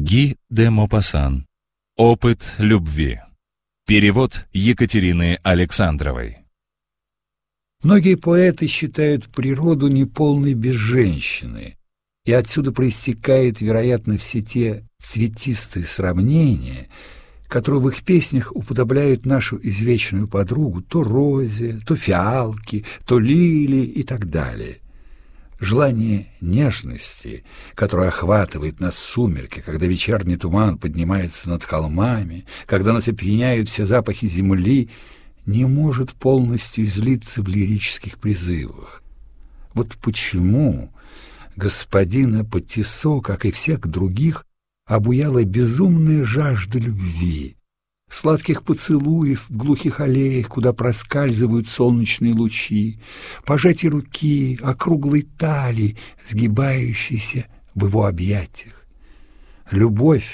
Ги де Мопассан. Опыт любви. Перевод Екатерины Александровой. Многие поэты считают природу неполной без женщины, и отсюда проистекают, вероятно, все те цветистые сравнения, которые в их песнях уподобляют нашу извечную подругу то розе, то фиалке, то лилии и так далее. Желание нежности, которое охватывает нас сумерки, когда вечерний туман поднимается над холмами, когда нас опьяняют все запахи земли, не может полностью излиться в лирических призывах. Вот почему господина Патисо, как и всех других, обуяла безумная жажда любви, сладких поцелуев в глухих аллеях, куда проскальзывают солнечные лучи, пожатие руки, округлой талии, сгибающейся в его объятиях. Любовь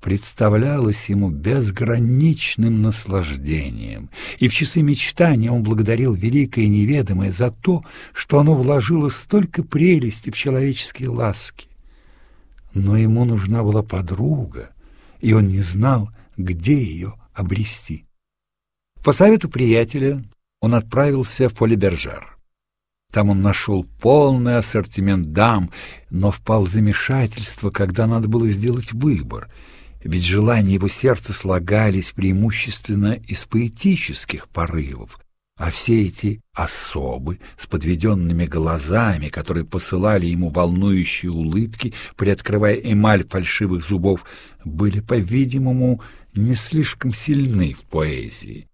представлялась ему безграничным наслаждением, и в часы мечтания он благодарил великое неведомое за то, что оно вложило столько прелести в человеческие ласки. Но ему нужна была подруга, и он не знал, где ее обрести. По совету приятеля он отправился в Фолибержар. Там он нашел полный ассортимент дам, но впал в замешательство, когда надо было сделать выбор, ведь желания его сердца слагались преимущественно из поэтических порывов, а все эти особы с подведенными глазами, которые посылали ему волнующие улыбки, приоткрывая эмаль фальшивых зубов, были, по-видимому, не слишком сильны в поэзии.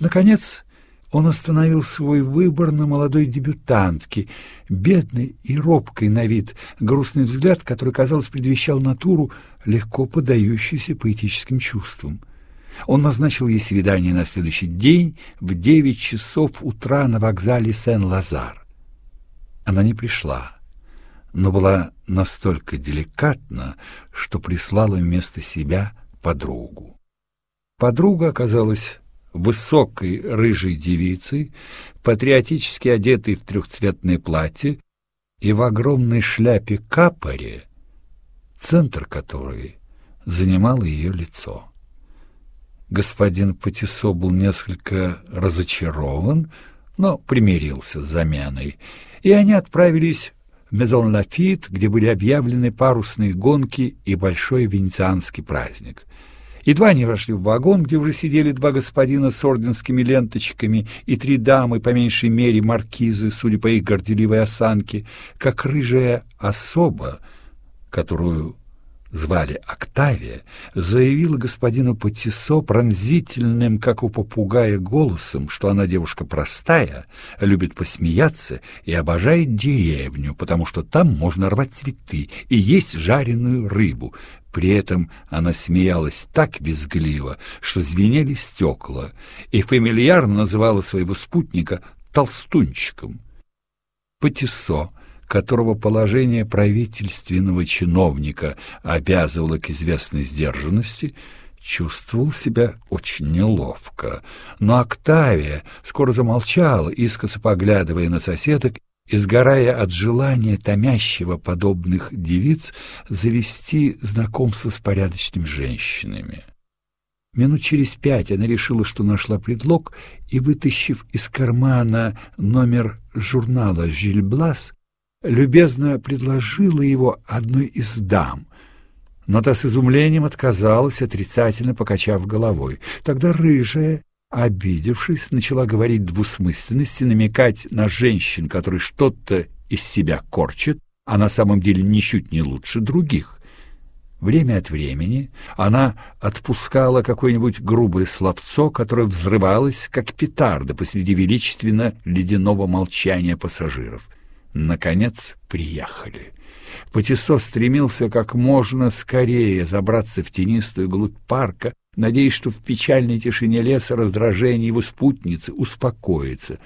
Наконец, он остановил свой выбор на молодой дебютантке, бедной и робкой на вид, грустный взгляд, который, казалось, предвещал натуру, легко подающуюся поэтическим чувствам. Он назначил ей свидание на следующий день в девять часов утра на вокзале Сен-Лазар. Она не пришла, но была настолько деликатна, что прислала вместо себя подругу. Подруга оказалась высокой рыжей девицей, патриотически одетой в трехцветное платье и в огромной шляпе капоре, центр которой занимало ее лицо. Господин Патисо был несколько разочарован, но примирился с заменой, и они отправились в Мезон Лафит, где были объявлены парусные гонки и большой венецианский праздник. Едва они вошли в вагон, где уже сидели два господина с орденскими ленточками и три дамы, по меньшей мере маркизы, судя по их горделивой осанке, как рыжая особа, которую звали Октавия, заявила господину Патисо пронзительным, как у попугая, голосом, что она девушка простая, любит посмеяться и обожает деревню, потому что там можно рвать цветы и есть жареную рыбу. При этом она смеялась так визгливо, что звенели стекла, и фамильярно называла своего спутника толстунчиком. Патисо которого положение правительственного чиновника обязывало к известной сдержанности, чувствовал себя очень неловко. Но Октавия скоро замолчала, искоса поглядывая на соседок и сгорая от желания томящего подобных девиц завести знакомство с порядочными женщинами. Минут через пять она решила, что нашла предлог, и, вытащив из кармана номер журнала «Жильблас», любезно предложила его одной из дам, но та с изумлением отказалась, отрицательно покачав головой. Тогда рыжая, обидевшись, начала говорить двусмысленности, намекать на женщин, которые что-то из себя корчат, а на самом деле ничуть не лучше других. Время от времени она отпускала какое-нибудь грубое словцо, которое взрывалось, как петарда посреди величественно ледяного молчания пассажиров. Наконец приехали. Патисо стремился как можно скорее забраться в тенистую глубь парка, надеясь, что в печальной тишине леса раздражение его спутницы успокоится.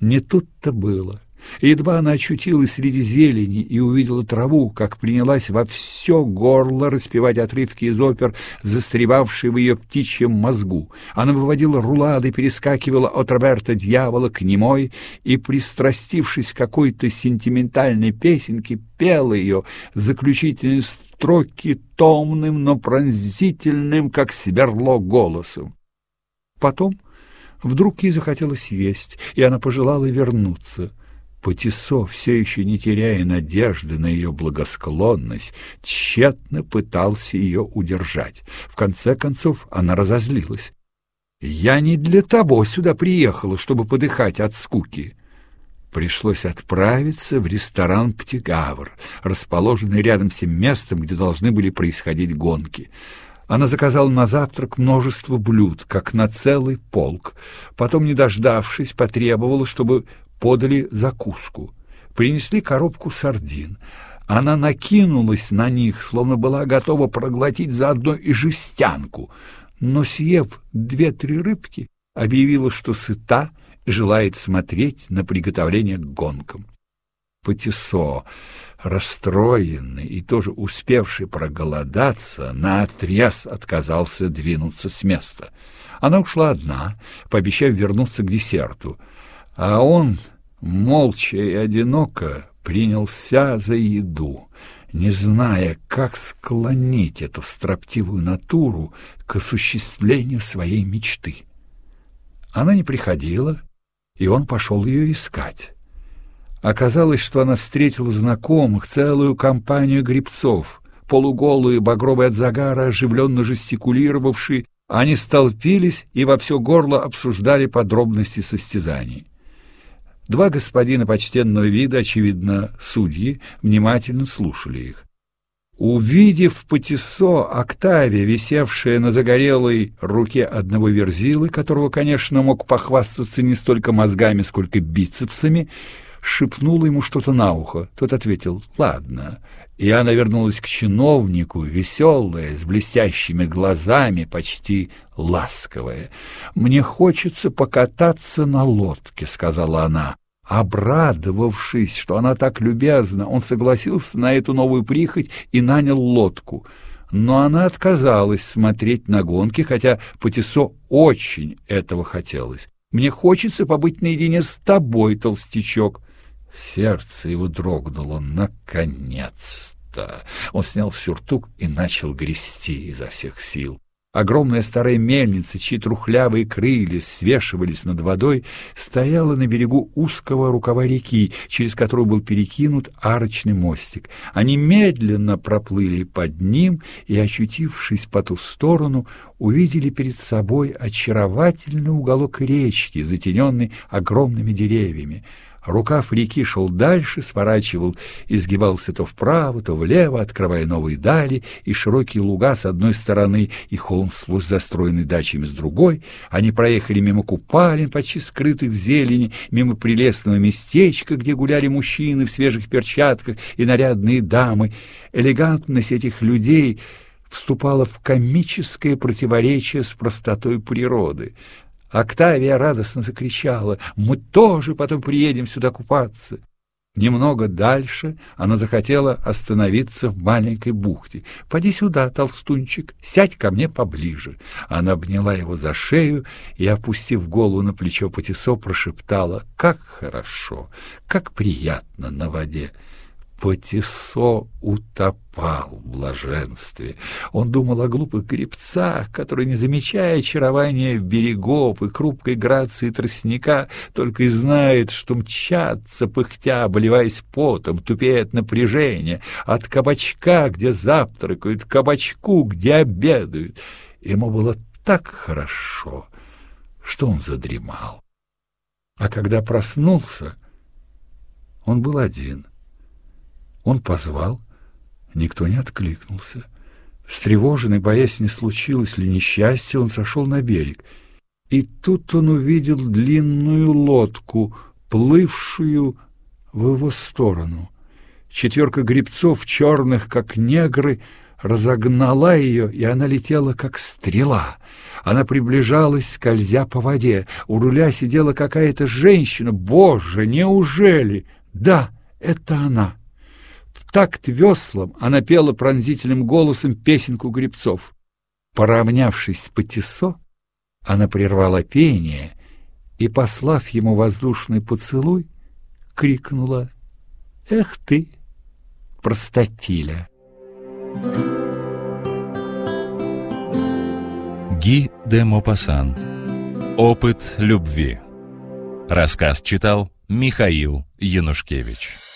Не тут-то было. Едва она очутилась среди зелени и увидела траву, как принялась во все горло распевать отрывки из опер, застревавшие в ее птичьем мозгу. Она выводила рулады, перескакивала от Роберта Дьявола к немой и, пристрастившись какой-то сентиментальной песенке, пела ее заключительные строки томным, но пронзительным, как сверло голосом. Потом вдруг ей захотелось есть, и она пожелала вернуться. Патисо, все еще не теряя надежды на ее благосклонность, тщетно пытался ее удержать. В конце концов она разозлилась. «Я не для того сюда приехала, чтобы подыхать от скуки». Пришлось отправиться в ресторан «Птигавр», расположенный рядом с тем местом, где должны были происходить гонки. Она заказала на завтрак множество блюд, как на целый полк. Потом, не дождавшись, потребовала, чтобы подали закуску. Принесли коробку сардин. Она накинулась на них, словно была готова проглотить заодно и жестянку, но, съев две-три рыбки, объявила, что сыта и желает смотреть на приготовление к гонкам. Патисо, расстроенный и тоже успевший проголодаться, наотрез отказался двинуться с места. Она ушла одна, пообещав вернуться к десерту, а он молча и одиноко принялся за еду, не зная, как склонить эту строптивую натуру к осуществлению своей мечты. Она не приходила, и он пошел ее искать. Оказалось, что она встретила знакомых, целую компанию грибцов, полуголые, багровые от загара, оживленно жестикулировавшие, они столпились и во все горло обсуждали подробности состязаний. Два господина почтенного вида, очевидно, судьи, внимательно слушали их. Увидев Патисо, Октавия, висевшая на загорелой руке одного верзилы, которого, конечно, мог похвастаться не столько мозгами, сколько бицепсами, шепнула ему что-то на ухо. Тот ответил «Ладно». И она вернулась к чиновнику, веселая, с блестящими глазами, почти ласковая. «Мне хочется покататься на лодке», — сказала она. Обрадовавшись, что она так любезна, он согласился на эту новую прихоть и нанял лодку. Но она отказалась смотреть на гонки, хотя Патисо очень этого хотелось. «Мне хочется побыть наедине с тобой, толстячок». Сердце его дрогнуло. Наконец-то! Он снял сюртук и начал грести изо всех сил. Огромная старая мельница, чьи трухлявые крылья свешивались над водой, стояла на берегу узкого рукава реки, через которую был перекинут арочный мостик. Они медленно проплыли под ним и, очутившись по ту сторону, увидели перед собой очаровательный уголок речки, затененный огромными деревьями. Рукав реки шел дальше, сворачивал, изгибался то вправо, то влево, открывая новые дали и широкие луга с одной стороны и холм сплошь застроенный дачами с другой. Они проехали мимо купалин, почти скрытых в зелени, мимо прелестного местечка, где гуляли мужчины в свежих перчатках и нарядные дамы. Элегантность этих людей вступала в комическое противоречие с простотой природы. Октавия радостно закричала, «Мы тоже потом приедем сюда купаться!» Немного дальше она захотела остановиться в маленькой бухте. «Поди сюда, толстунчик, сядь ко мне поближе». Она обняла его за шею и, опустив голову на плечо Патисо, прошептала, «Как хорошо, как приятно на воде!» Потисо утопал в блаженстве. Он думал о глупых гребцах, которые, не замечая очарования берегов и крупкой грации тростника, только и знают, что мчатся, пыхтя, обливаясь потом, тупея от напряжения, от кабачка, где завтракают, кабачку, где обедают. Ему было так хорошо, что он задремал. А когда проснулся, он был один — он позвал, никто не откликнулся. Встревоженный, боясь, не случилось ли несчастье, он сошел на берег. И тут он увидел длинную лодку, плывшую в его сторону. Четверка гребцов, черных, как негры, разогнала ее, и она летела, как стрела. Она приближалась, скользя по воде. У руля сидела какая-то женщина. Боже, неужели? Да, это она такт веслам она пела пронзительным голосом песенку гребцов. Поравнявшись с Патисо, она прервала пение и, послав ему воздушный поцелуй, крикнула «Эх ты, простатиля!» Ги де Мопассан. Опыт любви. Рассказ читал Михаил Янушкевич.